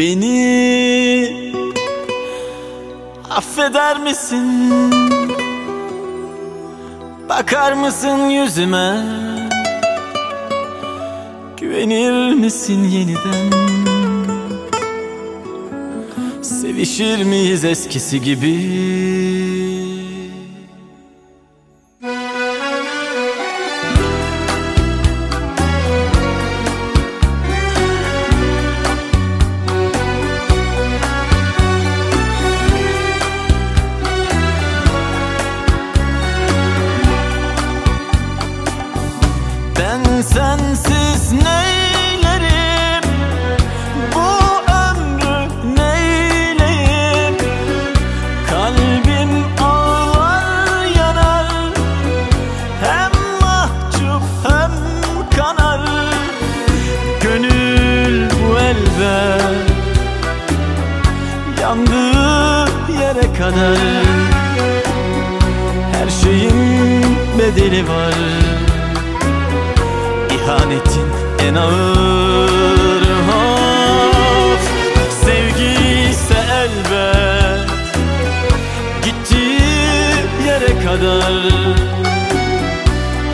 Beni affeder misin? Bakar mısın yüzüme? Güvenir misin yeniden? Sevişir miyiz eskisi gibi? Yere kadar Her şeyin bedeli var. İhanetin en ağır of Sevgi ise elbet Gittiği yere kadar.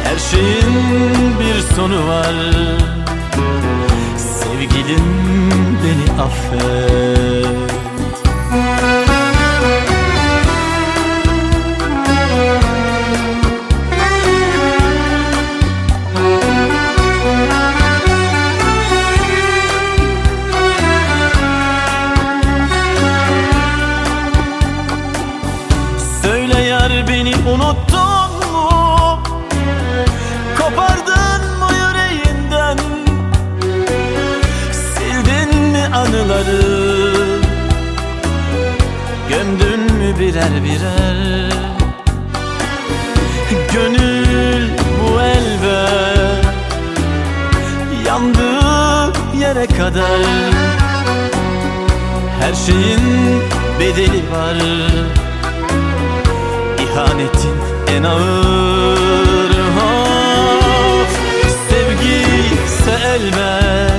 Her şeyin bir sonu var. Sevgilim beni affet unuttun mu? Kopardın mı yüreğinden? Sildin mi anıları? Gömdün mü birer birer? Gönül bu elbet Yandığı yere kadar Her şeyin bedeli var İhanetin en ağır of Sevgi ise elbet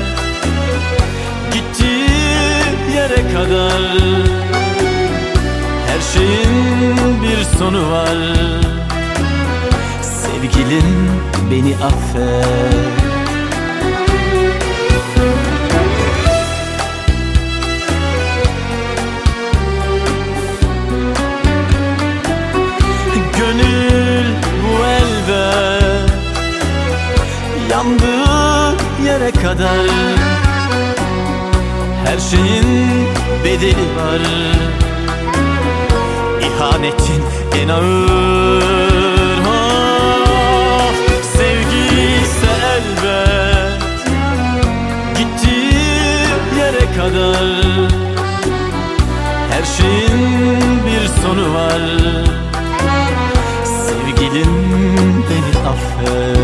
Gittiği yere kadar. Her şeyin bir sonu var. Sevgilim beni affet yere kadar. Her şeyin bedeli var. İhanetin en ağır. Of Sevgi ise elbet. Gittiği yere kadar. Her şeyin bir sonu var. Sevgilim beni affet